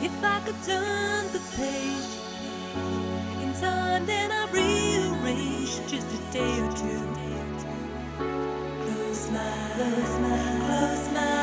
If I could turn the page in time, then I rearrange just a day or two. Close my, close my, close my.